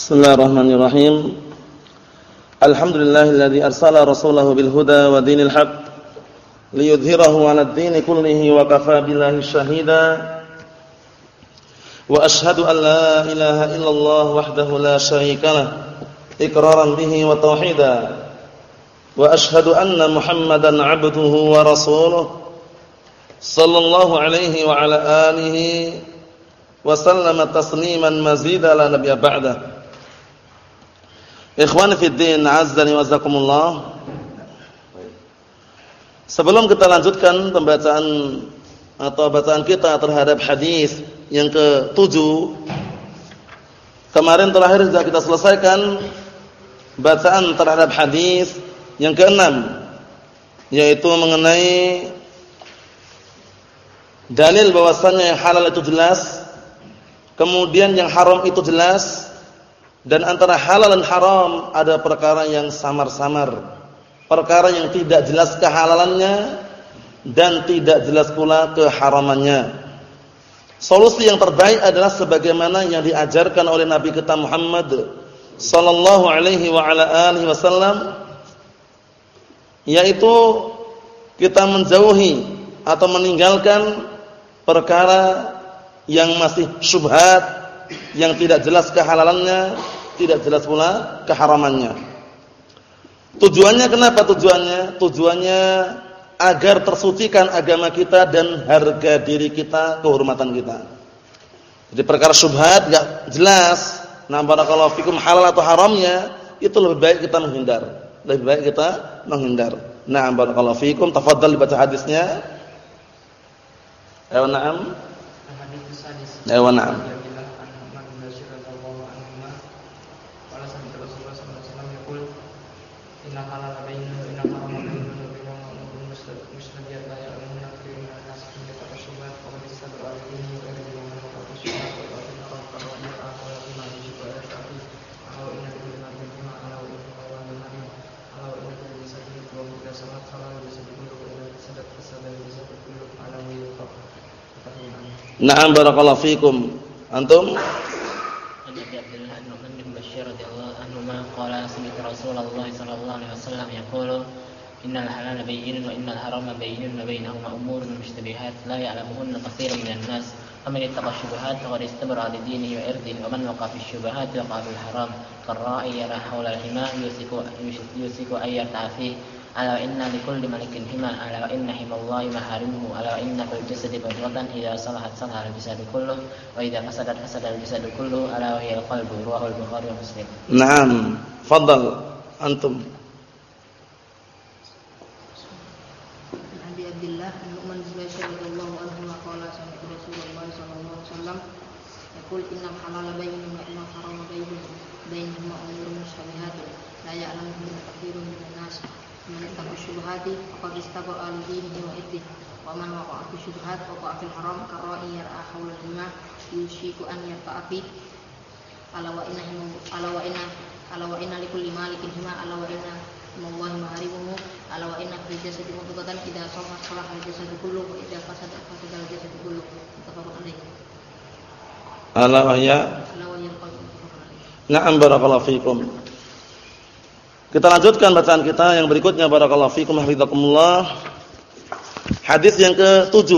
Bismillahirrahmanirrahim. Alhamdulillahilladzi arsala rasulahu bil huda wa dinil haqq liyudhhirahu 'alad dini kullihi wa kafaa billahi shahida. Wa ashhadu an la ilaha illallah wahdahu la syarika lah iqraran bihi wa tauhida. Wa ashhadu anna Muhammadan 'abduhu wa rasuluhu sallallahu alaihi wa ala alihi wa sallama tasliman mazida la nabiyya ba'da. Ikhwan fi din, azzani wa zakumullah. Sebelum kita lanjutkan pembacaan atau bacaan kita terhadap hadis yang ke-7 kemarin terakhir sudah kita selesaikan bacaan terhadap hadis yang ke-6 yaitu mengenai dalil bahwasannya yang halal itu jelas kemudian yang haram itu jelas dan antara halal dan haram ada perkara yang samar-samar. Perkara yang tidak jelas kehalalannya dan tidak jelas pula keharamannya. Solusi yang terbaik adalah sebagaimana yang diajarkan oleh Nabi kita Muhammad sallallahu alaihi wa ala alihi wasallam yaitu kita menjauhi atau meninggalkan perkara yang masih syubhat yang tidak jelas kehalalannya, tidak jelas pula keharamannya. Tujuannya kenapa tujuannya? Tujuannya agar tersucikan agama kita dan harga diri kita, kehormatan kita. Jadi perkara syubhat enggak jelas, nah barakallahu fikum halal atau haramnya, itu lebih baik kita menghindar. Lebih baik kita menghindar. Nah barakallahu fikum, tafadhal dibaca hadisnya. Ayo na'am. Ayo na'am. Na'am barakallahu fikum. Antum? إن الحلال بين وإن الحرام بين وبينهما أمور مشتبهات لا يعلمهن كثير من الناس فمن اتقى الشبهات فقد استبرأ لدينه وعرضه ومن وقع في الشبهات وقع في الحرام كالراعي يرى حول الحماء يوسك أن يرتع فيه ala inna likulli malikin hima ala inna himallahi maharimuhu ala inna fil jasadi badratan idza salahat salaha al jasadu wa idza fasadat fasada al jasadu ala wa hiya al qalbu rawahu bukhari wa muslim na'am fadal antum Abi Abdullah bin Umar bin alaihi wasallam yaqul innal halala bayyinun wa innal harama Bayi Bayi umurun mushtabihatun la ya'lamu min man ittaqa syubhati faqad istabra'a li dinihi wa irdihi wa man waqa'a fi syubhat waqa'a fil haram karra'i yar'a hawla al-hima yushiku an yarta'a fi. Ala wa inna ala wa inna ala wa inna likulli malikin hima ala wa inna mawahi maharimuhu ala wa inna fil jasadi mudghatan idza salahat salaha al jasadu kullu wa idza fasada fasada al jasadu kullu mutafaqun alaih ala wa ya Na'am barakallahu fikum kita lanjutkan bacaan kita yang berikutnya barakallahu fikum hafizakumullah. Hadis yang ke-7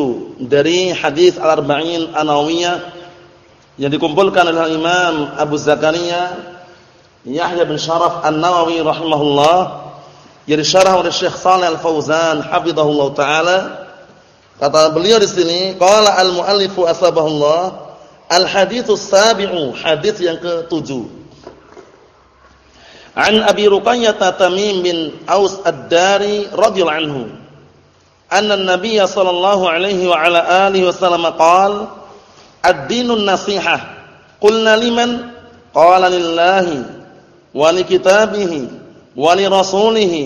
dari hadis Al-Arba'in An-Nawawiyah yang dikumpulkan oleh Imam Abu Zakaria Yahya bin Sharaf An-Nawawi rahimahullah yang disyarah oleh Syekh Shalih Al-Fauzan hafizahullah taala. Kata beliau di sini, qala al-muallifu asbahullah al-haditsus sabi'u, hadis yang ke-7. An Abi Ruqayyah Tamim bin Aus Ad-Dari radhiyallahu anhu. Anna an-nabiy sallallahu alaihi wa ala alihi wasallam qala ad-dinun nasihah. Qulna liman? Qala lillahi wa li kitabihi wa li rasulihi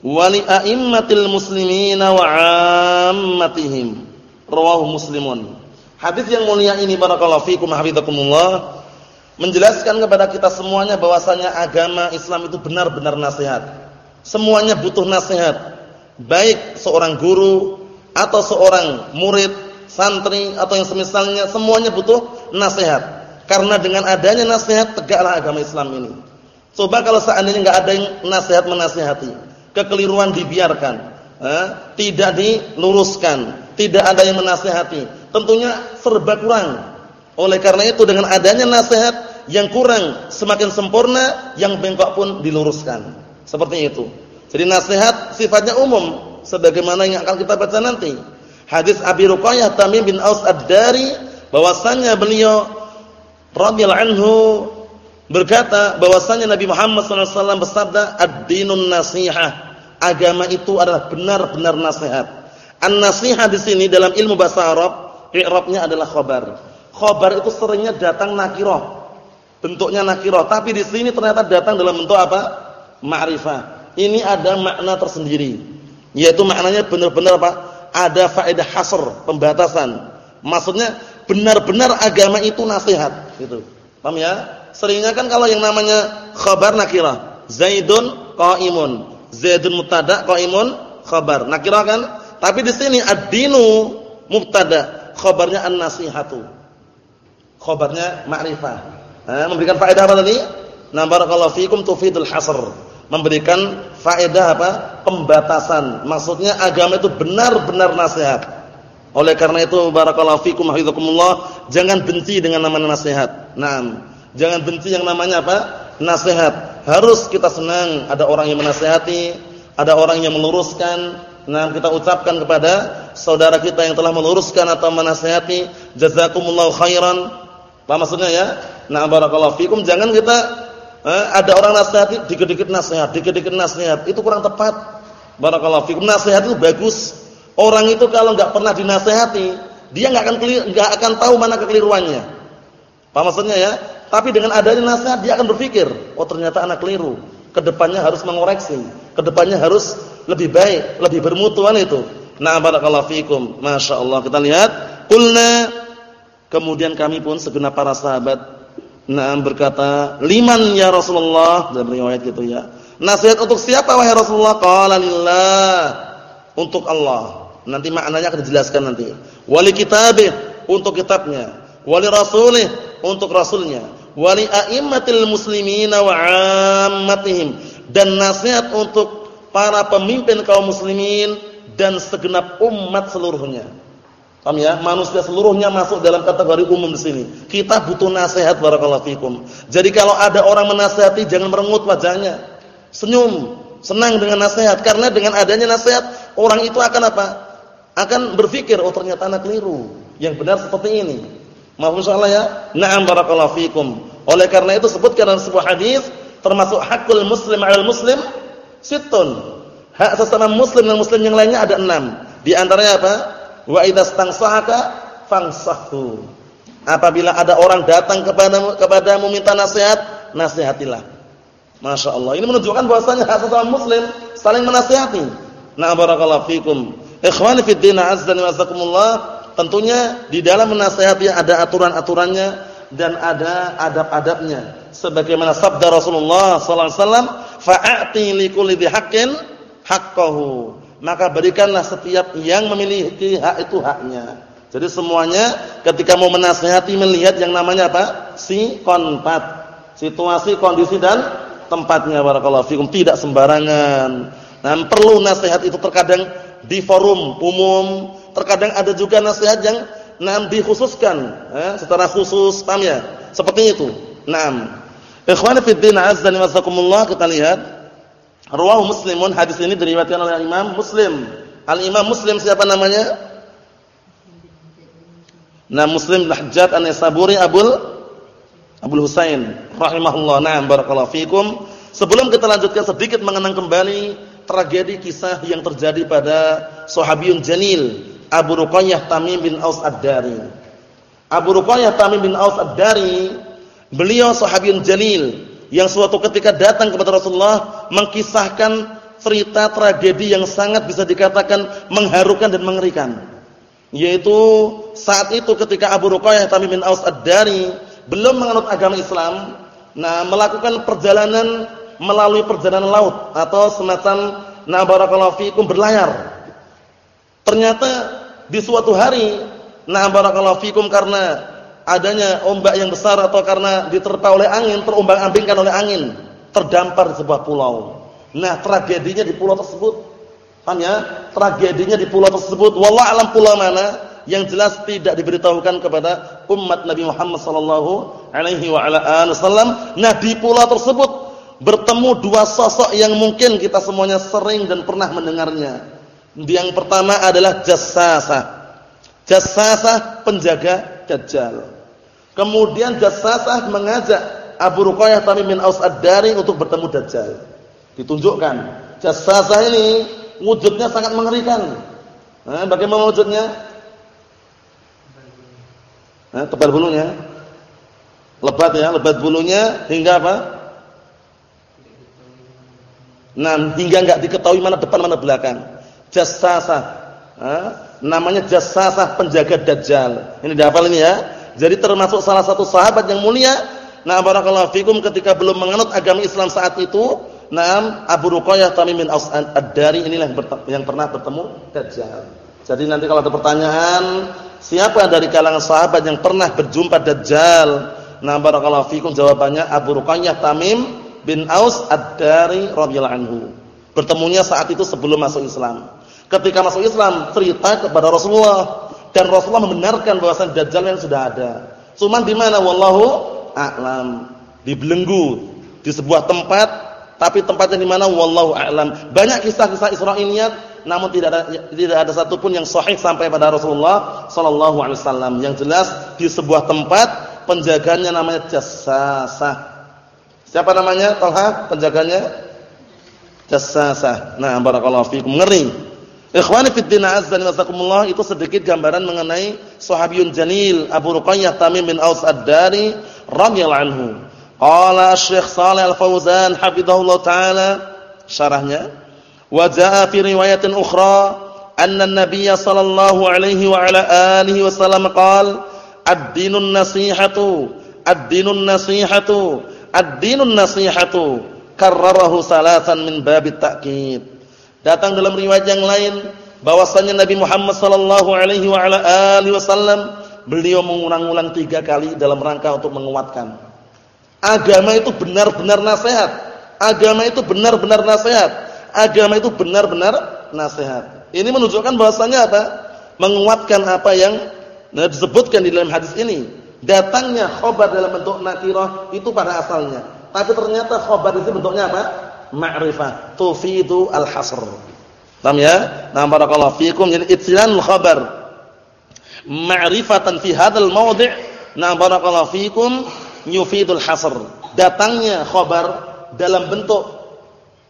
wa li a'immatil muslimina wa 'ammatihim. Rawahu Muslimun. Hadis yang mulia ini barakallahu fikum hafizakumullah menjelaskan kepada kita semuanya bahwasanya agama Islam itu benar-benar nasihat. Semuanya butuh nasihat. Baik seorang guru atau seorang murid, santri atau yang semisalnya semuanya butuh nasihat. Karena dengan adanya nasihat tegaklah agama Islam ini. Coba kalau seandainya enggak ada yang nasihat menasihati, kekeliruan dibiarkan, eh, tidak diluruskan, tidak ada yang menasihati, tentunya serba kurang. Oleh karena itu dengan adanya nasihat yang kurang semakin sempurna, yang bengkok pun diluruskan. Seperti itu. Jadi nasihat sifatnya umum sebagaimana yang akan kita baca nanti. Hadis Abi Ruqayyah Tamim bin Aus Ad-Dari bahwasannya beliau radhiyallahu anhu berkata bahwasanya Nabi Muhammad SAW bersabda ad-dinun nasihah. Agama itu adalah benar-benar nasihat. An-nasihah di sini dalam ilmu bahasa Arab, i'rabnya adalah khabar. Khabar itu seringnya datang nakirah. Bentuknya nakirah, tapi di sini ternyata datang dalam bentuk apa? Ma'rifah. Ini ada makna tersendiri. Yaitu maknanya benar-benar apa? Ada faedah hasr, pembatasan. Maksudnya benar-benar agama itu nasihat, gitu. Paham ya? Seringnya kan kalau yang namanya khabar nakirah, Zaidun qaimun. Zaidun mubtada, qaimun khabar. Nakirah kan? Tapi di sini ad-dinu mubtada, khabarnya an-nasihatu. Khabarnya ma'rifah. Nah, memberikan faedah apa tadi? Na barakallahu fikum tufidul hasr. Memberikan faedah apa? Pembatasan. Maksudnya agama itu benar-benar nasihat. Oleh karena itu barakallahu fikum hafizakumullah, jangan benci dengan namanya nasihat. Naam. Jangan benci yang namanya apa? Nasihat. Harus kita senang ada orang yang menasihati, ada orang yang meluruskan. Nah, kita ucapkan kepada saudara kita yang telah meluruskan atau menasihati, jazakumullahu khairan. Apa maksudnya ya? Nah, barakallahu fikum. Jangan kita eh, ada orang nasihati dikit-dikit nasihat, dikit-dikit nasihat. Itu kurang tepat. Barakallahu fikum. Nasihat itu bagus. Orang itu kalau enggak pernah dinasihati, dia enggak akan enggak akan tahu mana kekeliruannya. Apa maksudnya ya? Tapi dengan adanya nasihat dia akan berpikir, oh ternyata anak keliru. Ke depannya harus mengoreksi. Ke depannya harus lebih baik, lebih bermutuan itu. Nah, barakallahu fikum. Masya Allah. Kita lihat. Kulna. Kemudian kami pun segenap para sahabat. Nah, berkata. Liman ya Rasulullah. Dalam riwayat gitu ya. Nasihat untuk siapa wahai Rasulullah? Qala. Untuk Allah. Nanti maknanya akan dijelaskan nanti. Wali kitabih. Untuk kitabnya. Wali rasulih. Untuk rasulnya wali a'immatil muslimina wa 'ammatihim dan nasihat untuk para pemimpin kaum muslimin dan segenap umat seluruhnya. Paham ya? Manusia seluruhnya masuk dalam kategori umum di sini. Kita butuh nasihat barakallahu fikum. Jadi kalau ada orang menasihati jangan merengut wajahnya. Senyum, senang dengan nasihat karena dengan adanya nasihat orang itu akan apa? Akan berpikir oh ternyata anak keliru. Yang benar seperti ini. Maaf insyaallah ya. Na'am barakallahu fikum. Oleh karena itu sebutkan dalam sebuah hadis termasuk hakul muslim 'alal muslim sittun. Hak sesama muslim dan muslim yang lainnya ada enam. Di antaranya apa? Wa idzastansahaka fansahhu. Apabila ada orang datang kepada kepadamu minta nasihat, nasihatilah. Masya Allah. Ini menunjukkan bahwasanya sesama muslim saling menasihati. Nah barakallahu fikum. Ikhwani fid din azza wa jazakumullah Tentunya di dalam menasihati ada aturan-aturannya dan ada adab-adabnya. Sebagaimana sabda Rasulullah sallallahu alaihi wasallam, "Fa'ati likulli haqqin haqqahu." Maka berikanlah setiap yang memiliki hak itu haknya. Jadi semuanya ketika mau menasihati melihat yang namanya apa? Si konpat. Situasi, kondisi dan tempatnya barakallahu fikum tidak sembarangan. Nah, perlu nasihat itu terkadang di forum umum, terkadang ada juga nasihat yang nam dikhususkan eh, secara khusus, paham ya? Seperti itu. Naam. Ikhwan fi din azza kita lihat Rawahu Muslimun hadis ini diriwayatkan oleh Imam Muslim. Al-Imam Muslim siapa namanya? Nah, Muslim Al-Hajjaj An-Nisaburi Abul Abul Husain rahimahullah. Naam barakallahu fikum. Sebelum kita lanjutkan sedikit mengenang kembali tragedi kisah yang terjadi pada sahabiyun Janil Abu Ruqayyah Tamim bin Aus Ad-Dari. Abu Ruqayyah Tamim bin Aus Ad-Dari, beliau sahabiyun jalil yang suatu ketika datang kepada Rasulullah mengkisahkan cerita tragedi yang sangat bisa dikatakan mengharukan dan mengerikan. Yaitu saat itu ketika Abu Ruqayyah Tamim bin Aus Ad-Dari belum menganut agama Islam, nah melakukan perjalanan melalui perjalanan laut atau semacam na barakallahu fikum berlayar. Ternyata di suatu hari, nah barakallahu fikum karena adanya ombak yang besar atau karena diterpa oleh angin, terombang-ambingkan oleh angin, terdampar di sebuah pulau. Nah, tragedinya di pulau tersebut. Paham ya? Tragedinya di pulau tersebut, wallah alam pulau mana? Yang jelas tidak diberitahukan kepada umat Nabi Muhammad sallallahu alaihi wa ala wasallam. Nah, di pulau tersebut bertemu dua sosok yang mungkin kita semuanya sering dan pernah mendengarnya. Yang pertama adalah jassasah. Jassasah penjaga Dajjal. Kemudian Jassasah mengajak Abu Ruqayyah Tamim bin Aus Ad-Dari untuk bertemu Dajjal. Ditunjukkan. Jassasah ini wujudnya sangat mengerikan. Nah, bagaimana wujudnya? Nah, tebal bulunya. Lebat ya, lebat bulunya hingga apa? Nah, hingga enggak diketahui mana depan mana belakang. Jassasah. Nah, namanya Jassasah penjaga Dajjal. Ini dihafal ini ya. Jadi termasuk salah satu sahabat yang mulia. Nah, barakallahu fikum ketika belum menganut agama Islam saat itu, Naam Abu Ruqayyah Tamim bin Aus Ad-Dari inilah yang, pernah bertemu Dajjal. Jadi nanti kalau ada pertanyaan, siapa dari kalangan sahabat yang pernah berjumpa Dajjal? Nah, barakallahu fikum jawabannya Abu Ruqayyah Tamim bin Aus Ad-Dari radhiyallahu anhu. Bertemunya saat itu sebelum masuk Islam. Ketika masuk Islam, cerita kepada Rasulullah dan Rasulullah membenarkan bahwasan Dajjal yang sudah ada. Cuman di mana wallahu a'lam. Di belenggu, di sebuah tempat, tapi tempatnya di mana wallahu a'lam. Banyak kisah-kisah Israiliyat namun tidak ada tidak ada satupun yang sahih sampai pada Rasulullah sallallahu alaihi wasallam. Yang jelas di sebuah tempat penjaganya namanya Jassasah. Siapa namanya? Talha penjaganya? Jassasah. Nah, barakallahu fikum. Ngeri. Ikhwani fid din jazakumullah itu sedikit gambaran mengenai sahabiyun jalil Abu Ruqayyah Tamim bin Aus Ad-Dari radhiyallahu anhu. Qala Syekh Shalih Al-Fauzan hafizahullah taala syarahnya wa jaa fi riwayatin ukhra anna an-nabiy sallallahu alaihi wa ala alihi wasallam qala ad-dinun nasihatu ad-dinun nasihatu ad-dinun nasihatu karrarahu salasan min babit ta'kid Datang dalam riwayat yang lain bahwasanya Nabi Muhammad sallallahu alaihi wa ala alihi wasallam beliau mengulang-ulang tiga kali dalam rangka untuk menguatkan agama itu benar-benar nasihat. Agama itu benar-benar nasihat. Agama itu benar-benar nasihat. Ini menunjukkan bahwasanya apa? Menguatkan apa yang disebutkan di dalam hadis ini. Datangnya khobar dalam bentuk nakirah itu pada asalnya. Tapi ternyata khobar itu bentuknya apa? ma'rifah tufidu al-hasr. Paham ya? Nah, barakallahu fikum. Jadi ittilanul khabar ma'rifatan fi hadzal mawdi'. Nah, barakallahu fikum yufidul hasr. Datangnya khabar dalam bentuk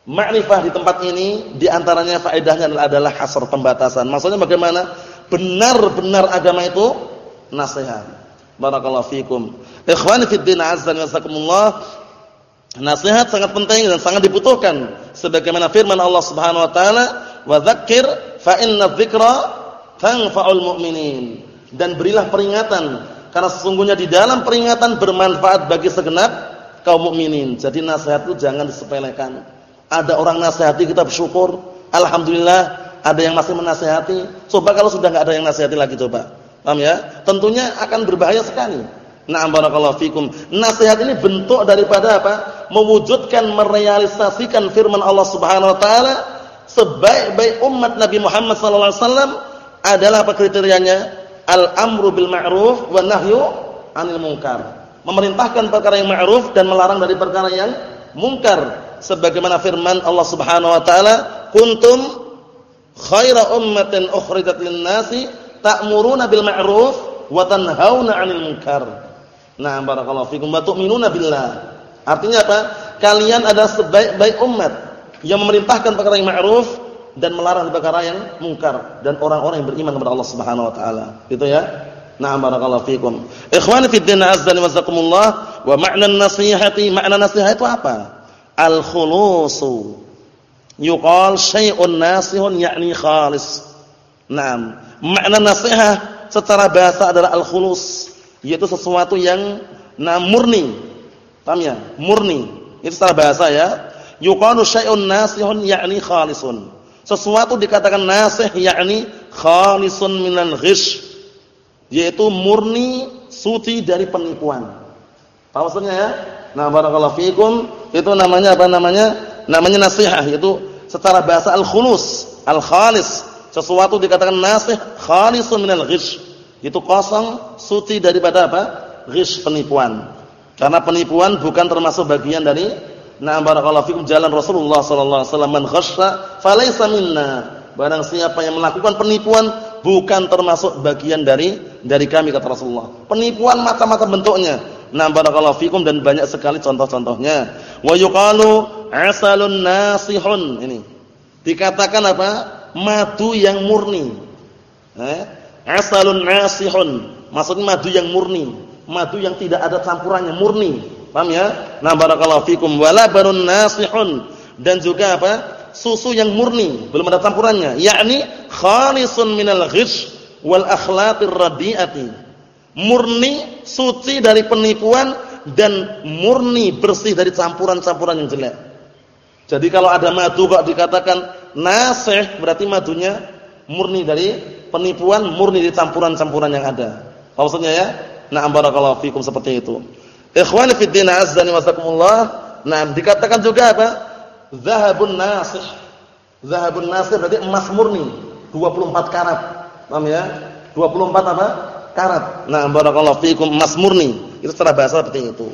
ma'rifah di tempat ini di antaranya faedahnya adalah hasr pembatasan. Maksudnya bagaimana? Benar-benar agama itu nasihat. Barakallahu fikum. Ikhwani fid din azza wa jazakumullah. Nasihat sangat penting dan sangat dibutuhkan sebagaimana firman Allah Subhanahu wa taala, "Wa dzakkir fa inna dzikra tanfa'ul mu'minin." Dan berilah peringatan karena sesungguhnya di dalam peringatan bermanfaat bagi segenap kaum mukminin. Jadi nasihat itu jangan disepelekan. Ada orang nasihati kita bersyukur, alhamdulillah ada yang masih menasihati. Coba kalau sudah enggak ada yang nasihati lagi coba. Paham ya? Tentunya akan berbahaya sekali. Na'am barakallahu fikum. Nasihat ini bentuk daripada apa? Mewujudkan, merealisasikan firman Allah Subhanahu wa taala sebaik-baik umat Nabi Muhammad sallallahu alaihi wasallam adalah apa kriterianya? Al-amru bil ma'ruf wa nahyu 'anil munkar. Memerintahkan perkara yang ma'ruf dan melarang dari perkara yang munkar. Sebagaimana firman Allah Subhanahu wa taala, "Kuntum khaira ummatin ukhrijat lin-nasi ta'muruna bil ma'ruf wa tanhauna 'anil munkar." Nah, barakallahu fikum wa tu'minuna billah. Artinya apa? Kalian adalah sebaik-baik umat yang memerintahkan perkara yang ma'ruf dan melarang perkara yang mungkar dan orang-orang yang beriman kepada Allah Subhanahu wa taala. Gitu ya. Nah, barakallahu fikum. Ikhwani fid din azza wa jazakumullah wa ma'na nasihati, makna nasihat itu apa? Al-khulusu. Yuqal syai'un nasihun yakni khalis. Naam. Makna nasihat secara bahasa adalah al-khulus yaitu sesuatu yang na murni. Paham ya? Murni. Itu secara bahasa ya. Yuqalu syai'un nasihun yakni khalisun. Sesuatu dikatakan nasih yakni khalisun minal ghish. Yaitu murni suci dari penipuan. Apa maksudnya ya? Nah, barakallahu fikum itu namanya apa namanya? Namanya nasihat yaitu secara bahasa al-khulus, al-khalis. Sesuatu dikatakan nasih khalisun minal ghish. Itu kosong, suci daripada apa? Ghish penipuan. Karena penipuan bukan termasuk bagian dari Nah barakallahu fikum jalan Rasulullah sallallahu alaihi wasallam man ghasya falaysa minna. Barang siapa yang melakukan penipuan bukan termasuk bagian dari dari kami kata Rasulullah. Penipuan macam-macam bentuknya. Nah barakallahu fikum dan banyak sekali contoh-contohnya. Wa yuqalu asalun nasihun ini. Dikatakan apa? Madu yang murni. Eh? Asalun nasihun. Maksudnya madu yang murni, madu yang tidak ada campurannya, murni. Paham ya? Nah barakallahu fikum wala barun nasihun dan juga apa? Susu yang murni, belum ada campurannya, yakni khalisun minal ghish wal akhlaqir radiati. Murni suci dari penipuan dan murni bersih dari campuran-campuran yang jelek. Jadi kalau ada madu kok dikatakan nasih berarti madunya murni dari penipuan, murni dari campuran-campuran yang ada. Maksudnya ya? Nah, barakallahu fikum seperti itu. Ikhwani fi din azdani wasakumullah. Nah, dikatakan juga apa? Zahabun nasih. Zahabun nasih berarti emas murni, 24 karat. Paham ya? 24 apa? Karat. Nah, barakallahu fikum emas murni. Itu secara bahasa seperti itu.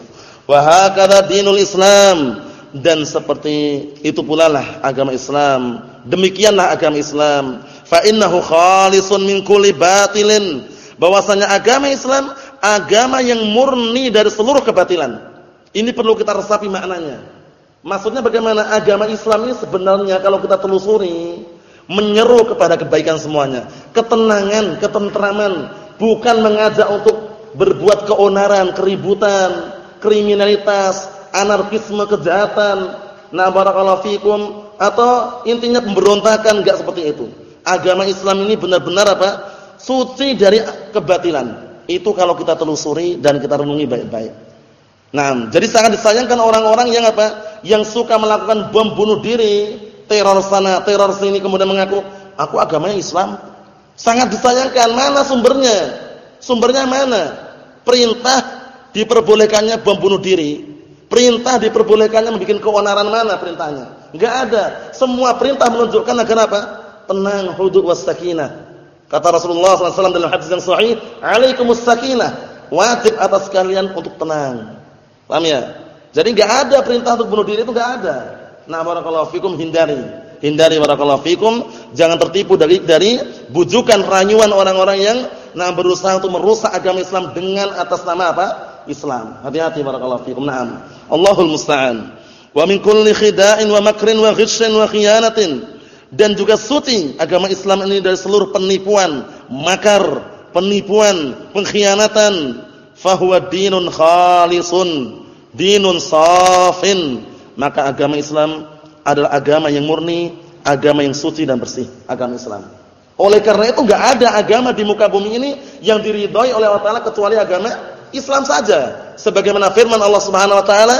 Wa hakadha dinul Islam dan seperti itu pula lah agama Islam. Demikianlah agama Islam. Fa innahu khalisun min kulli batilin. Bahwasanya agama Islam agama yang murni dari seluruh kebatilan. Ini perlu kita resapi maknanya. Maksudnya bagaimana agama Islam ini sebenarnya kalau kita telusuri menyeru kepada kebaikan semuanya, ketenangan, ketentraman, bukan mengajak untuk berbuat keonaran, keributan, kriminalitas, anarkisme, kejahatan. Nah, barakallahu fikum atau intinya pemberontakan enggak seperti itu. Agama Islam ini benar-benar apa? Suci dari kebatilan itu kalau kita telusuri dan kita renungi baik-baik. Nah, jadi sangat disayangkan orang-orang yang apa? Yang suka melakukan bom bunuh diri, teror sana, teror sini kemudian mengaku aku agamanya Islam. Sangat disayangkan. Mana sumbernya? Sumbernya mana? Perintah diperbolehkannya bom bunuh diri. Perintah diperbolehkannya membuat keonaran mana perintahnya? Enggak ada. Semua perintah menunjukkan agar apa? Tenang, hudud was sakinah. Kata Rasulullah SAW dalam hadis yang sahih, "Alaikumus sakinah." Wajib atas kalian untuk tenang. Paham ya? Jadi enggak ada perintah untuk bunuh diri itu enggak ada. Nah, barakallahu fikum hindari. Hindari barakallahu fikum, jangan tertipu dari dari bujukan rayuan orang-orang yang nah berusaha untuk merusak agama Islam dengan atas nama apa? Islam. Hati-hati barakallahu fikum. Naam. Allahul musta'an. Wa min kulli khida'in wa makrin wa ghishin wa khiyanatin dan juga suci agama Islam ini dari seluruh penipuan, makar, penipuan, pengkhianatan. Fahuwa dinun khalisun, dinun safin. Maka agama Islam adalah agama yang murni, agama yang suci dan bersih, agama Islam. Oleh karena itu enggak ada agama di muka bumi ini yang diridhoi oleh Allah Taala kecuali agama Islam saja. Sebagaimana firman Allah Subhanahu wa taala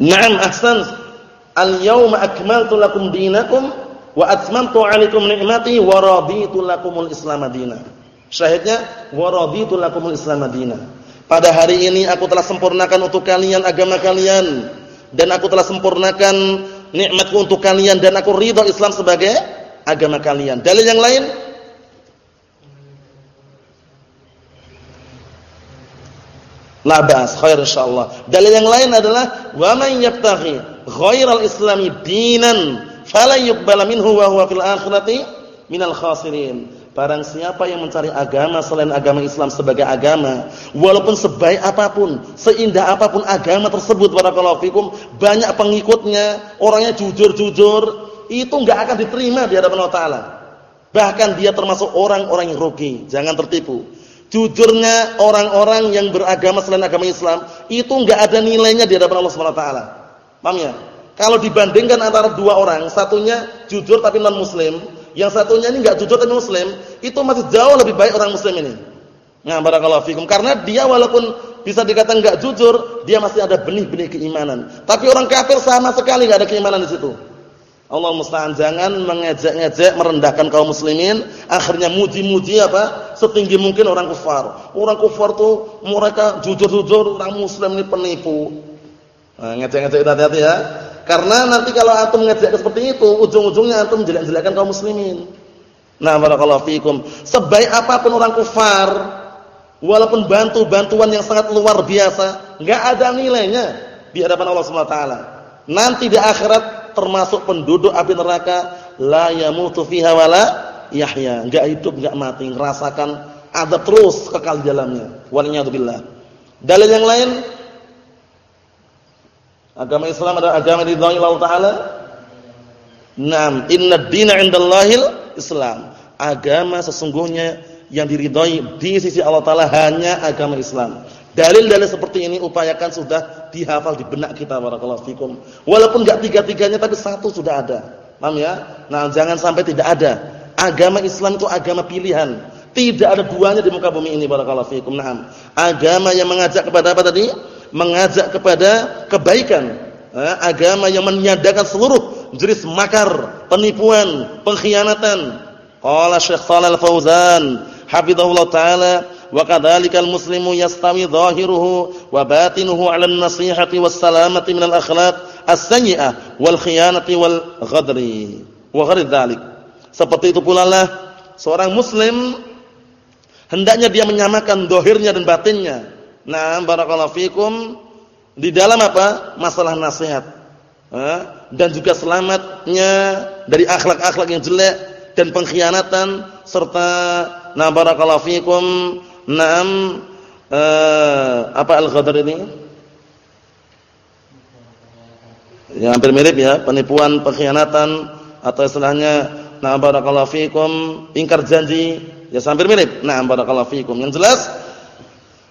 Naam ahsan. Al-yawma akmaltu lakum dinakum wa atmamtu 'alaikum ni'mati wa raditu lakumul Islam madina. Syahidnya wa raditu lakumul Islam madina. Pada hari ini aku telah sempurnakan untuk kalian agama kalian dan aku telah sempurnakan nikmatku untuk kalian dan aku ridha Islam sebagai agama kalian. Dalil yang lain La ba'as khair insyaallah. Dalil yang lain adalah wa man yabtaghi ghairal islami dinan fala yuqbal minhu wa huwa fil akhirati minal khasirin. Barang siapa yang mencari agama selain agama Islam sebagai agama, walaupun sebaik apa pun, seindah apa pun agama tersebut barakallahu fikum, banyak pengikutnya, orangnya jujur-jujur, itu enggak akan diterima di hadapan Allah taala. Bahkan dia termasuk orang-orang yang rugi. Jangan tertipu jujurnya orang-orang yang beragama selain agama Islam itu enggak ada nilainya di hadapan Allah Subhanahu wa taala. Paham ya? Kalau dibandingkan antara dua orang, satunya jujur tapi non muslim, yang satunya ini enggak jujur tapi muslim, itu masih jauh lebih baik orang muslim ini. Nah, barakallahu fikum karena dia walaupun bisa dikatakan enggak jujur, dia masih ada benih-benih keimanan. Tapi orang kafir sama sekali enggak ada keimanan di situ. Allah musta'an jangan mengejek-ngejek merendahkan kaum muslimin akhirnya muji-muji apa setinggi mungkin orang kufar. Orang kufar tuh mereka jujur-jujur orang muslim ini penipu. Nah, ngejek-ngejek hati-hati ya. Karena nanti kalau antum ngejek seperti itu ujung-ujungnya antum jelek-jelekkan kaum muslimin. Nah, barakallahu fikum. Sebaik apa pun orang kufar, walaupun bantu-bantuan yang sangat luar biasa, enggak ada nilainya di hadapan Allah Subhanahu wa. Nanti di akhirat termasuk penduduk api neraka la yamutu fiha wala yahya, enggak hidup enggak mati, ngerasakan ada terus kekal di dalamnya. Waliyadzubillah. Dalil yang lain agama Islam adalah agama ridha Allah taala. Naam, inna dina 'indallahil Islam. Agama sesungguhnya yang diridhai di sisi Allah taala hanya agama Islam. Dalil-dalil seperti ini upayakan sudah dihafal di benak kita barakallahu fikum. Walaupun enggak tiga-tiganya tapi satu sudah ada. Paham ya? Nah, jangan sampai tidak ada. Agama Islam itu agama pilihan. Tidak ada duanya di muka bumi ini barakallahu fikum. Naam. Agama yang mengajak kepada apa tadi? Mengajak kepada kebaikan. Agama yang menyadakan seluruh jenis makar, penipuan, pengkhianatan. Qala Syekh Shalal Fauzan, hafizahullah taala wa kadzalikal muslimu yastawi dhahiruhu wa batinuhu 'ala an-nasihati was-salamati minal akhlaq as-sayyi'ah wal khiyanati wal ghadri wa ghairi dzalik seperti itu pula lah seorang muslim hendaknya dia menyamakan dohirnya dan batinnya. Nah barakallahu fikum di dalam apa? Masalah nasihat. Dan juga selamatnya dari akhlak-akhlak yang jelek dan pengkhianatan serta na barakallahu fikum Naam uh, apa al-ghadar ini? Ya hampir mirip ya, penipuan, pengkhianatan atau istilahnya na barakallahu fikum, ingkar janji, ya hampir mirip. Nah, barakallahu fikum. Yang jelas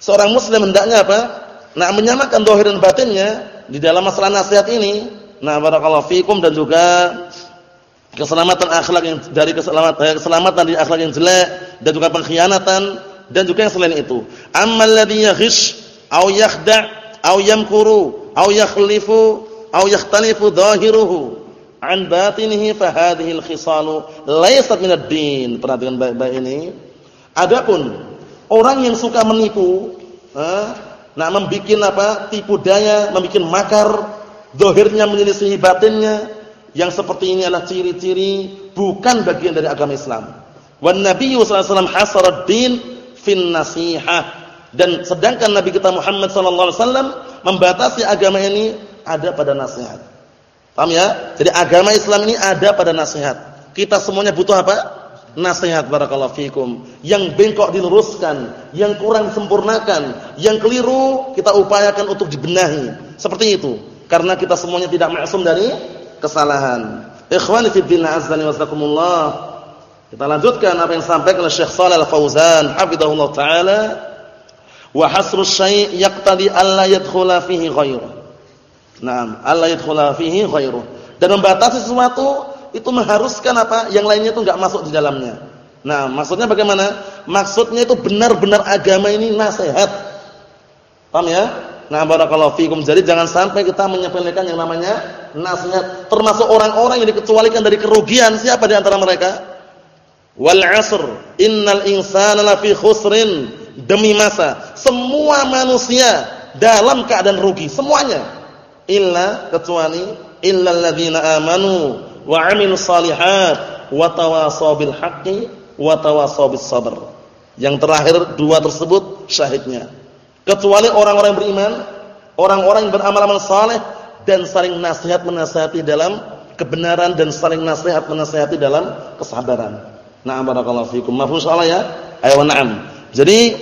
seorang muslim hendaknya apa? Nah, menyamakan zahir dan batinnya di dalam masalah nasihat ini. Nah, barakallahu fikum dan juga keselamatan akhlak yang dari keselamatan eh, keselamatan dari akhlak yang jelek dan juga pengkhianatan dan juga yang selain itu. Ammal ladzi yaghish aw yakhda' aw yamkuru aw yakhlifu aw yakhtalifu dhahiruhu an batinihi fa hadhihi al-khisalu laysat min ad-din. Perhatikan baik-baik ini. Adapun orang yang suka menipu, eh, nah membikin apa? tipu daya, membikin makar, zahirnya menyelisihi batinnya, yang seperti ini adalah ciri-ciri bukan bagian dari agama Islam. Wan Nabi sallallahu alaihi wasallam hasara din fin nasihah dan sedangkan Nabi kita Muhammad sallallahu alaihi wasallam membatasi agama ini ada pada nasihat. Paham ya? Jadi agama Islam ini ada pada nasihat. Kita semuanya butuh apa? Nasihat barakallahu fikum. Yang bengkok diluruskan, yang kurang disempurnakan, yang keliru kita upayakan untuk dibenahi. Seperti itu. Karena kita semuanya tidak maksum dari kesalahan. Ikhwani fi din azza wa jazakumullah. Kita lanjutkan apa yang disampaikan oleh Syekh Shalal Al-Fauzan hafizahullah taala wa hasru syai' yaqtadi alla yadkhula fihi ghairuh. Naam, alla yadkhula fihi ghairuh. Dan membatasi sesuatu itu mengharuskan apa? Yang lainnya itu enggak masuk di dalamnya. Nah, maksudnya bagaimana? Maksudnya itu benar-benar agama ini nasihat. Paham ya? Nah, barakallahu fikum. Jadi jangan sampai kita menyepelekan yang namanya nasihat. Termasuk orang-orang yang dikecualikan dari kerugian. Siapa di antara mereka? Wal 'asr innal insana lafi khusrin demi masa. Semua manusia dalam keadaan rugi semuanya. Illa kecuali illal ladzina amanu wa 'amilus salihat wa tawasaw bil haqqi wa tawasaw bis sabr. Yang terakhir dua tersebut syahidnya. Kecuali orang-orang beriman orang-orang yang beramal-amal saleh dan saling nasihat menasihati dalam kebenaran dan saling nasihat menasihati dalam kesabaran Na'am barakallahu fikum. Mafhum soalnya ya? Ayo na'am. Jadi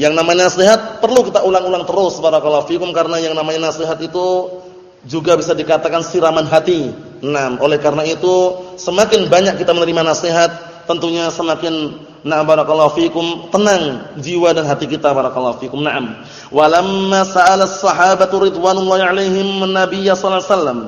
yang namanya nasihat perlu kita ulang-ulang terus barakallahu fikum karena yang namanya nasihat itu juga bisa dikatakan siraman hati. Nah, oleh karena itu semakin banyak kita menerima nasihat, tentunya semakin na'am barakallahu fikum tenang jiwa dan hati kita barakallahu fikum. Naam. Walamma sa'ala as-sahabatu ridwanullahi alaihim an-nabiy sallallahu alaihi wasallam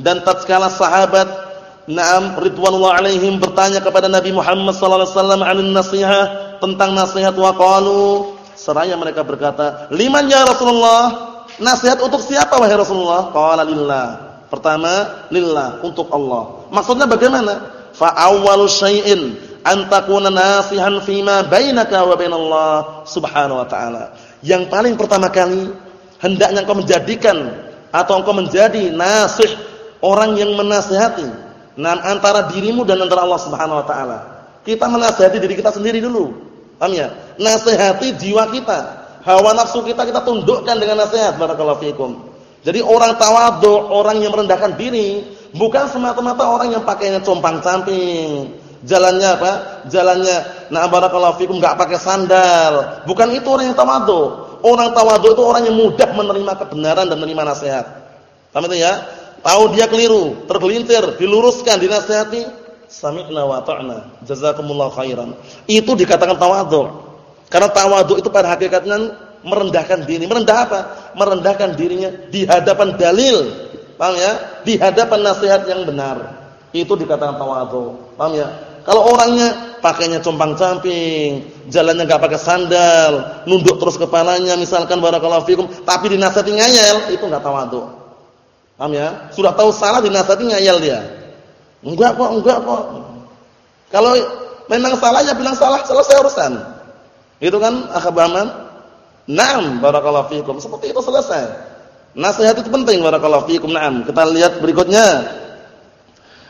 dan tatkala sahabat Naam ridwanullah alaihim bertanya kepada Nabi Muhammad sallallahu alaihi wasallam anin nasihat tentang nasihat wa qalu seraya mereka berkata, "Liman ya Rasulullah?" Nasihat untuk siapa wahai Rasulullah? Qala lillah. Pertama, lillah, untuk Allah. Maksudnya bagaimana? Fa awwalu syai'in an takuna nasihan fima bainaka wa bainallah subhanahu wa ta'ala. Yang paling pertama kali hendaknya engkau menjadikan atau engkau menjadi nasih orang yang menasihati nah, antara dirimu dan antara Allah Subhanahu wa taala. Kita menasihati diri kita sendiri dulu. Paham ya? Nasihati jiwa kita. Hawa nafsu kita kita tundukkan dengan nasihat barakallahu fikum. Jadi orang tawadhu, orang yang merendahkan diri, bukan semata-mata orang yang pakainya compang-camping. Jalannya apa? Jalannya na barakallahu fikum enggak pakai sandal. Bukan itu orang yang tawadhu. Orang tawadhu itu orang yang mudah menerima kebenaran dan menerima nasihat. Paham itu ya? Tahu dia keliru, tergelintir, diluruskan, dinasihati, sami'na wa ta'na. Jazakumullahu khairan. Itu dikatakan tawadhu. Karena tawadhu itu pada hakikatnya merendahkan diri. Merendah apa? Merendahkan dirinya di hadapan dalil. Paham ya? Di hadapan nasihat yang benar. Itu dikatakan tawadhu. Paham ya? Kalau orangnya pakainya compang-camping, jalannya enggak pakai sandal, nunduk terus kepalanya misalkan barakallahu fikum, tapi dinasihati ngayal, itu enggak tawadhu. Paham ya? Sudah tahu salah dinasihati ngayal dia. Enggak kok, enggak kok. Kalau memang salahnya bilang salah, selesai urusan. Itu kan akhbaman? Naam barakallahu fikum. Seperti itu selesai. Nasihat itu penting barakallahu fikum. Naam. Kita lihat berikutnya.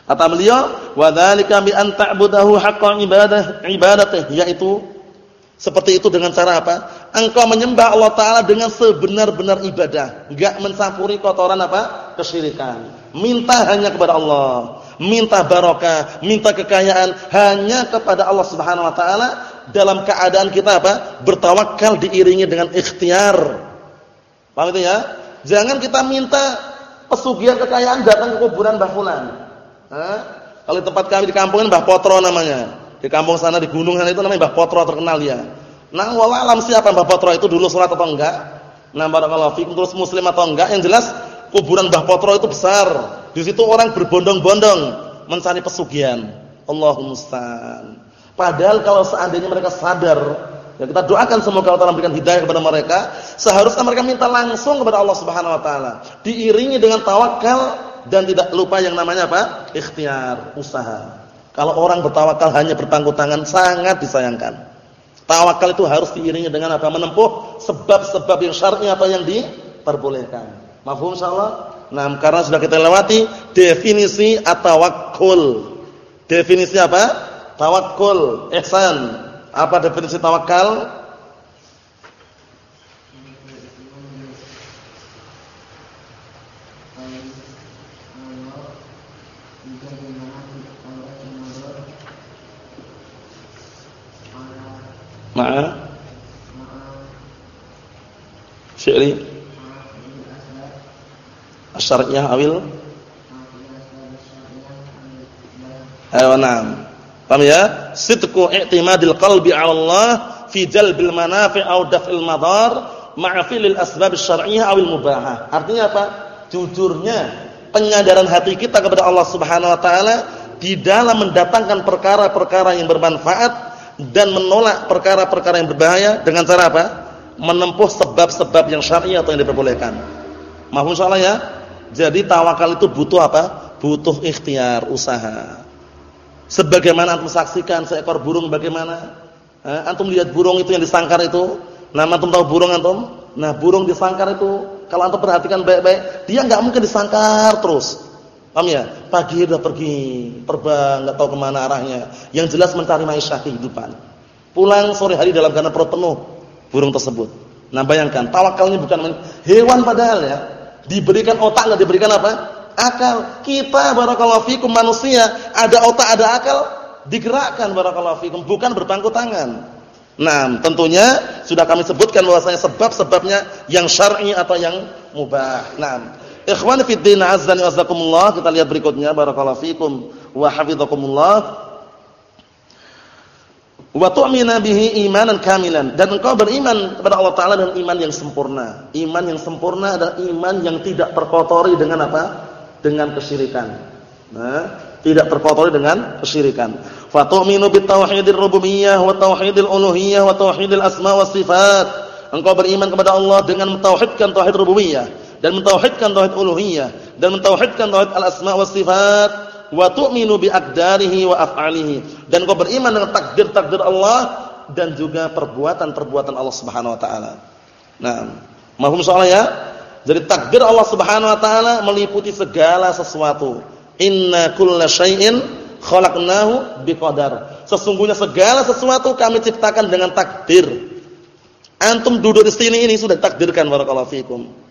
Kata beliau, "Wa dzalika bi an ta'budahu haqqan ibadah ibadatih," yaitu seperti itu dengan cara apa? Engkau menyembah Allah taala dengan sebenar-benar ibadah, enggak mencampuri kotoran apa? kesyirikan. Minta hanya kepada Allah, minta barokah, minta kekayaan hanya kepada Allah Subhanahu wa taala dalam keadaan kita apa? bertawakal diiringi dengan ikhtiar. Paham itu ya? Jangan kita minta pesugihan kekayaan datang ke kuburan Mbah Fulan. Kalau tempat kami di kampung kan Mbah Potro namanya. Di kampung sana di gunung sana itu namanya Mbah Potro terkenal dia. Nah, wallah alam siapa Mbah Potro itu dulu salat atau enggak? Nah, barakallahu fikum terus muslim atau enggak? Yang jelas kuburan Mbah Potro itu besar. Di situ orang berbondong-bondong mencari pesugihan. Allahumma musta'an. Padahal kalau seandainya mereka sadar, ya kita doakan semoga Allah memberikan hidayah kepada mereka, seharusnya mereka minta langsung kepada Allah Subhanahu wa taala, diiringi dengan tawakal dan tidak lupa yang namanya apa? ikhtiar, usaha. Kalau orang bertawakal hanya bertanggung tangan sangat disayangkan. Tawakal itu harus diiringi dengan apa? Menempuh sebab-sebab yang syar'i atau yang diperbolehkan. Mafhum insyaallah? Nah, karena sudah kita lewati definisi at-tawakkul. Definisi apa? Tawakkul, ihsan. Apa definisi tawakal? مع فعل الشرعية أو أيوة نعم paham ya sidqu i'timadil qalbi 'ala Allah fi jalbil manafi' aw daf'il madar ma'a fi'lil asbab asy-syar'iyyah aw al-mubahah artinya apa jujurnya penyadaran hati kita kepada Allah Subhanahu wa taala di dalam mendatangkan perkara-perkara yang bermanfaat dan menolak perkara-perkara yang berbahaya dengan cara apa? Menempuh sebab-sebab yang syar'i atau yang diperbolehkan. Mahfum insyaallah ya. Jadi tawakal itu butuh apa? Butuh ikhtiar, usaha. Sebagaimana antum saksikan seekor burung bagaimana? Eh, antum lihat burung itu yang disangkar itu? Nah, antum tahu burung antum? Nah, burung disangkar itu kalau antum perhatikan baik-baik, dia enggak mungkin disangkar terus. Paham ya? Pagi udah pergi, terbang, enggak tahu ke mana arahnya. Yang jelas mencari maisha kehidupan. Pulang sore hari dalam keadaan perut penuh burung tersebut. Nah, bayangkan, tawakalnya bukan hewan padahal ya. Diberikan otak enggak diberikan apa? Akal. Kita barakallahu fikum manusia, ada otak, ada akal, digerakkan barakallahu fikum, bukan berpangku tangan. Nah, tentunya sudah kami sebutkan bahwasanya sebab-sebabnya yang syar'i atau yang mubah. Nah, Ikhwan fi din azza wa jazakumullah, kita lihat berikutnya barakallahu fikum wa hafizakumullah. Wa tu'mina bihi imanan kamilan dan engkau beriman kepada Allah taala dengan iman yang sempurna. Iman yang sempurna adalah iman yang tidak terkotori dengan apa? Dengan kesyirikan. Nah, tidak terkotori dengan kesyirikan. Fa tu'minu bit tauhidir rububiyyah wa tauhidil uluhiyyah wa tauhidil asma was sifat. Engkau beriman kepada Allah dengan mentauhidkan tauhid rububiyah dan mentauhidkan tauhid uluhiyah dan mentauhidkan tauhid al-asma was sifat wa tu'minu bi aqdarihi wa af'alihi dan kau beriman dengan takdir-takdir Allah dan juga perbuatan-perbuatan Allah Subhanahu wa taala. Nah, mahum soalnya ya? Jadi takdir Allah Subhanahu wa taala meliputi segala sesuatu. Inna kulla syai'in khalaqnahu biqadar. Sesungguhnya segala sesuatu kami ciptakan dengan takdir. Antum duduk di sini ini sudah takdirkan barakallahu fikum.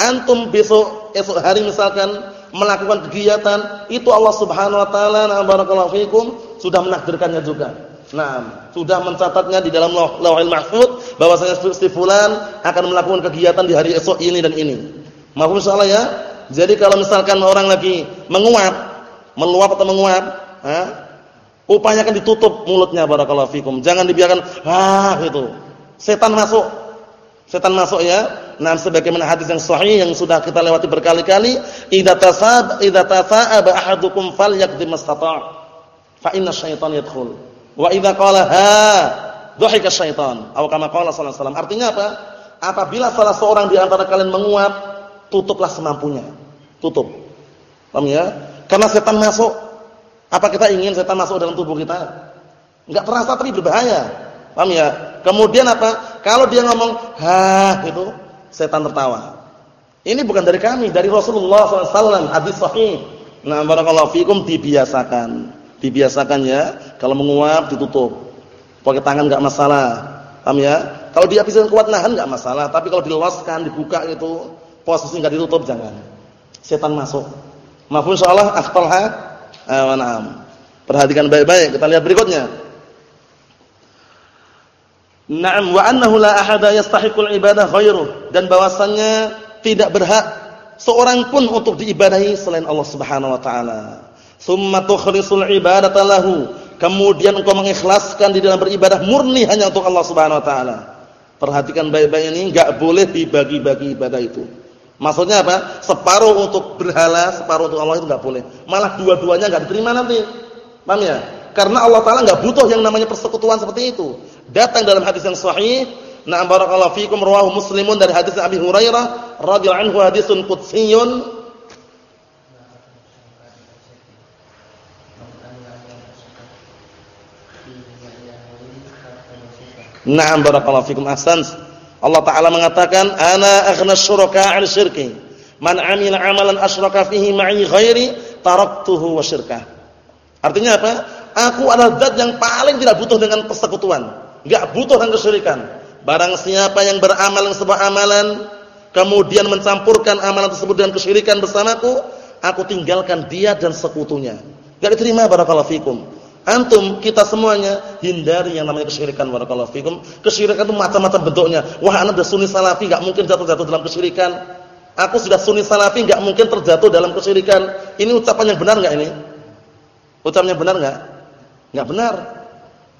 Antum besok esok hari misalkan melakukan kegiatan, itu Allah Subhanahu wa taala na barakallahu fikum sudah menakdirkannya juga. Nah, sudah mencatatnya di dalam Lauhul Mahfuz bahwasanya si fulan akan melakukan kegiatan di hari esok ini dan ini. Mahfum insyaallah ya. Jadi kalau misalkan orang lagi menguap, meluap atau menguap, ha? upayakan ditutup mulutnya barakallahu fikum. Jangan dibiarkan ah gitu. Setan masuk. Setan masuk ya. Nah, sebagaimana hadis yang sahih yang sudah kita lewati berkali-kali, idza tasab idza tasa'aba ahadukum falyaqdim mastata'. Fa inna syaitana yadkhul. Wa idza qala ha dhahika syaitan. Atau kama qala sallallahu alaihi wasallam. Artinya apa? Apabila salah seorang di antara kalian menguap, tutuplah semampunya. Tutup. Paham ya? Karena setan masuk. Apa kita ingin setan masuk dalam tubuh kita? Enggak terasa tapi berbahaya. Paham ya? Kemudian apa? Kalau dia ngomong ha itu setan tertawa. Ini bukan dari kami, dari Rasulullah SAW, hadis sahih. Nah, barakallahu fikum dibiasakan. Dibiasakan ya, kalau menguap ditutup. Pakai tangan enggak masalah. Paham ya? Kalau dia bisa kuat nahan enggak masalah, tapi kalau diloloskan, dibuka itu posisi enggak ditutup jangan. Setan masuk. Mafhum insyaallah akhtalha? Na'am. Perhatikan baik-baik, kita lihat berikutnya. Na'am wa annahu la ahada yastahiqul ibadah ghairuh dan bahwasannya tidak berhak seorang pun untuk diibadahi selain Allah Subhanahu wa taala. Summa tukhlisul ibadata lahu. Kemudian engkau mengikhlaskan di dalam beribadah murni hanya untuk Allah Subhanahu wa taala. Perhatikan baik-baik ini enggak boleh dibagi-bagi ibadah itu. Maksudnya apa? Separuh untuk berhala, separuh untuk Allah itu enggak boleh. Malah dua-duanya enggak diterima nanti. Paham ya? Karena Allah taala enggak butuh yang namanya persekutuan seperti itu. Datang dalam hadis yang sahih, na'am barakallahu fikum rawahu Muslimun dari hadis Abi Hurairah radhiyallahu anhu hadisun qudsiyun Na'am barakallahu fikum ahsans. Allah taala mengatakan, "Ana aghna syuraka 'an syirki. Man 'amila 'amalan asyraka fihi ma'i ghairi, taraktuhu wa syirkah." Artinya apa? Aku adalah zat yang paling tidak butuh dengan persekutuan, enggak butuh dengan kesyirikan. Barang siapa yang beramal yang sebuah amalan kemudian mencampurkan amalan tersebut dengan kesyirikan bersamaku, aku tinggalkan dia dan sekutunya. Enggak diterima barakallahu fikum. Antum kita semuanya hindari yang namanya kesyirikan barakallahu fikum. Kesyirikan itu macam-macam bentuknya. Wah, ana sudah sunni salafi enggak mungkin jatuh-jatuh dalam kesyirikan. Aku sudah sunni salafi enggak mungkin terjatuh dalam kesyirikan. Ini ucapan yang benar enggak ini? Ucapan yang benar enggak? Enggak benar.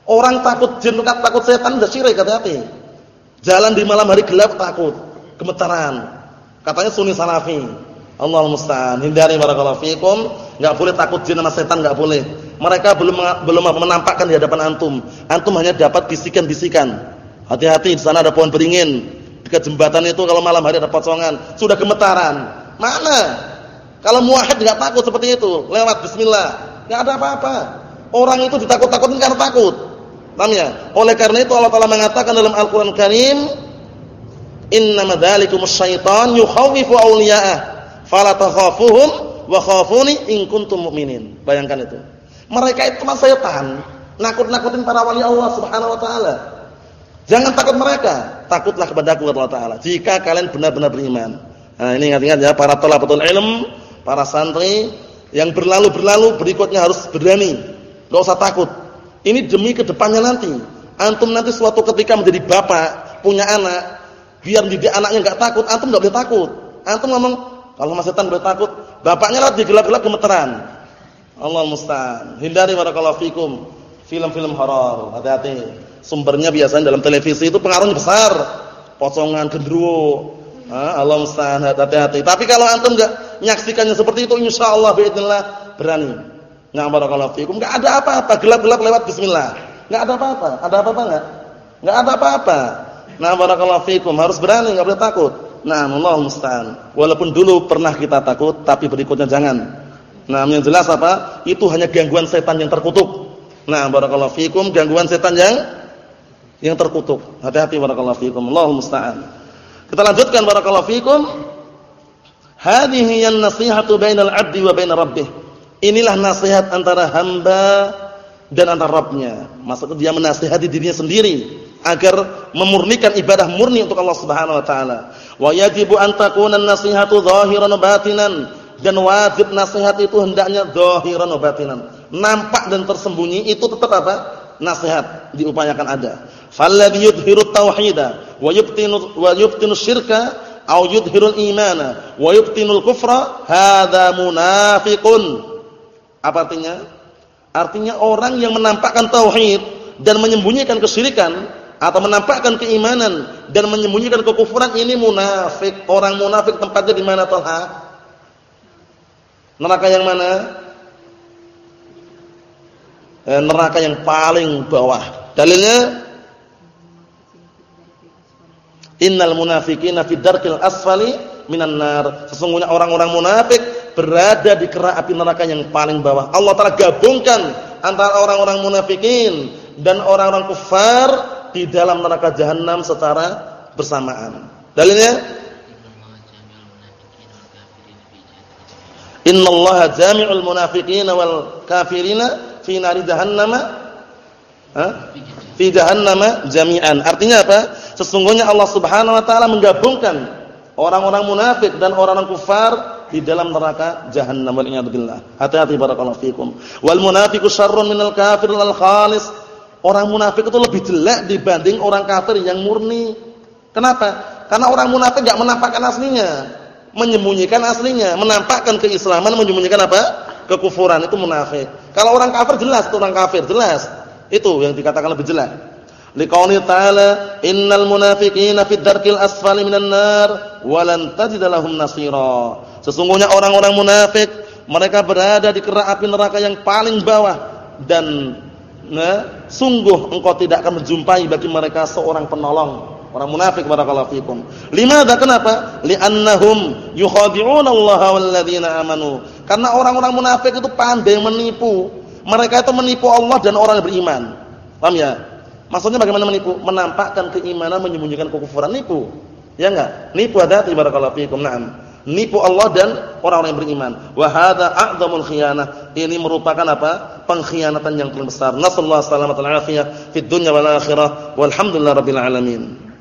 Orang takut jin, takut setan udah syirik hati-hati. Jalan di malam hari gelap takut, gemetaran. Katanya sunni salafi. Allah musta'an. Hindari barakallahu fikum. Enggak boleh takut jin sama setan enggak boleh. Mereka belum belum menampakkan di hadapan antum. Antum hanya dapat bisikan-bisikan. Hati-hati di sana ada pohon beringin. Dekat jembatan itu kalau malam hari ada pocongan, sudah gemetaran. Mana? Kalau muahid enggak takut seperti itu, lewat bismillah, enggak ada apa-apa. Orang itu ditakut-takutin karena takut. Paham ya? Oleh karena itu Allah Taala mengatakan dalam Al-Qur'an Karim, "Innama dzalikumus syaitan yukhawifu awliya'ah, fala takhafuhum wa khafuni in kuntum mu'minin." Bayangkan itu. Mereka itu cuma setan, nakut-nakutin para wali Allah Subhanahu wa taala. Jangan takut mereka, takutlah kepada Allah taala jika kalian benar-benar beriman. Nah, ini ingat-ingat ya para talabatul ilm, para santri yang berlalu-berlalu berikutnya harus berani. Enggak usah takut. Ini demi kedepannya nanti. Antum nanti suatu ketika menjadi bapak, punya anak, biar didik anaknya enggak takut, antum enggak boleh takut. Antum ngomong, kalau mas setan boleh takut, bapaknya lah digelap-gelap gemeteran. Allah musta'an. Hindari barakallahu fikum film-film horor. Hati-hati. Sumbernya biasanya dalam televisi itu pengaruhnya besar. Pocongan gendruwo. Allah musta'an. Hati-hati. Tapi kalau antum enggak menyaksikannya seperti itu insyaallah باذنillah berani. Nah barakallahu fikum. Enggak ada apa-apa. Gelap-gelap lewat bismillah. Enggak ada apa-apa. Ada apa-apa enggak? Enggak ada apa-apa. Nah barakallahu fikum. Harus berani, enggak boleh takut. Nah Allah musta'an. Walaupun dulu pernah kita takut, tapi berikutnya jangan. Nah, yang jelas apa? Itu hanya gangguan setan yang terkutuk. Nah, barakallahu fikum gangguan setan yang yang terkutuk. Hati-hati barakallahu fikum. Allahul musta'an. Kita lanjutkan barakallahu fikum. Hadhihi an-nasihatu bainal 'abdi wa bain rabbih. Inilah nasihat antara hamba dan antara Rabbnya. Maksudnya dia menasihati dirinya sendiri agar memurnikan ibadah murni untuk Allah Subhanahu wa taala. Wa yajibu an takuna an-nasihatu zahiran batinan dan wajib nasihat itu hendaknya zahiran batinan. Nampak dan tersembunyi itu tetap apa? Nasihat diupayakan ada. Falladhi yudhiru tauhida wa yubtinu wa yubtinu syirka au yudhirul imana wa yubtinul kufra hadza munafiqun. Apa artinya? Artinya orang yang menampakkan tauhid dan menyembunyikan kesyirikan atau menampakkan keimanan dan menyembunyikan kekufuran ini munafik. Orang munafik tempatnya di mana Talha? Neraka yang mana? Eh, neraka yang paling bawah. Dalilnya Innal munafiqina fid darkil asfali minan nar. Sesungguhnya orang-orang munafik berada di kerak api neraka yang paling bawah. Allah Taala gabungkan antara orang-orang munafikin dan orang-orang kufar di dalam neraka jahanam secara bersamaan. Dalilnya Innallaha jami'ul munafiqina wal kafirina fi nari jahannama ha? fi jahannama jami'an. Artinya apa? Sesungguhnya Allah Subhanahu wa taala menggabungkan orang-orang munafik dan orang-orang kufar di dalam neraka jahannam wal billah. Hati-hati barakallahu fikum. Wal munafiqu syarrun minal kafir al khalis. Orang munafik itu lebih jelek dibanding orang kafir yang murni. Kenapa? Karena orang munafik enggak menampakkan aslinya, menyembunyikan aslinya, menampakkan keislaman, menyembunyikan apa? kekufuran itu munafik. Kalau orang kafir jelas itu orang kafir, jelas. Itu yang dikatakan lebih jelek. Liqauli ta'ala innal munafiqina fid darkil asfali minan nar wa lan tajid lahum nasira. Sesungguhnya orang-orang munafik mereka berada di kerak api neraka yang paling bawah dan nah, sungguh engkau tidak akan menjumpai bagi mereka seorang penolong. Orang munafik barakallahu fikum. Limadza kenapa? Li'annahum yukhadi'una Allah wal ladzina amanu. Karena orang-orang munafik itu pandai menipu. Mereka itu menipu Allah dan orang beriman. Paham ya? Maksudnya bagaimana menipu? Menampakkan keimanan, menyembunyikan kekufuran, nipu. Ya enggak? Nipu ada barakallahu fikum. Naam. Nipu Allah dan orang-orang yang beriman. Wa hadza a'dzamul khiyanah. Ini merupakan apa? Pengkhianatan yang paling besar. Nasallahu alaihi wasallam fid dunya wal akhirah. Walhamdulillahirabbil alamin.